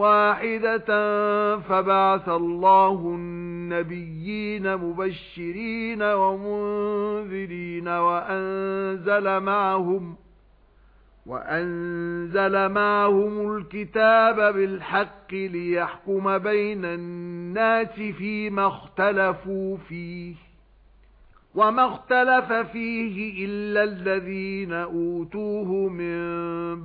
وَاحِدَةً فَبَعَثَ اللَّهُ النَّبِيِّينَ مُبَشِّرِينَ وَمُنذِرِينَ وَأَنزَلَ مَعَهُمْ وَأَنزَلَ مَعَهُمُ الْكِتَابَ بِالْحَقِّ لِيَحْكُمَ بَيْنَ النَّاسِ فِيمَا اخْتَلَفُوا فِيهِ وَمَا اخْتَلَفَ فِيهِ إِلَّا الَّذِينَ أُوتُوهُ مِن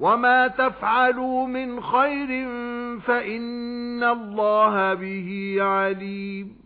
وَمَا تَفْعَلُوا مِنْ خَيْرٍ فَإِنَّ اللَّهَ بِهِ عَلِيمٌ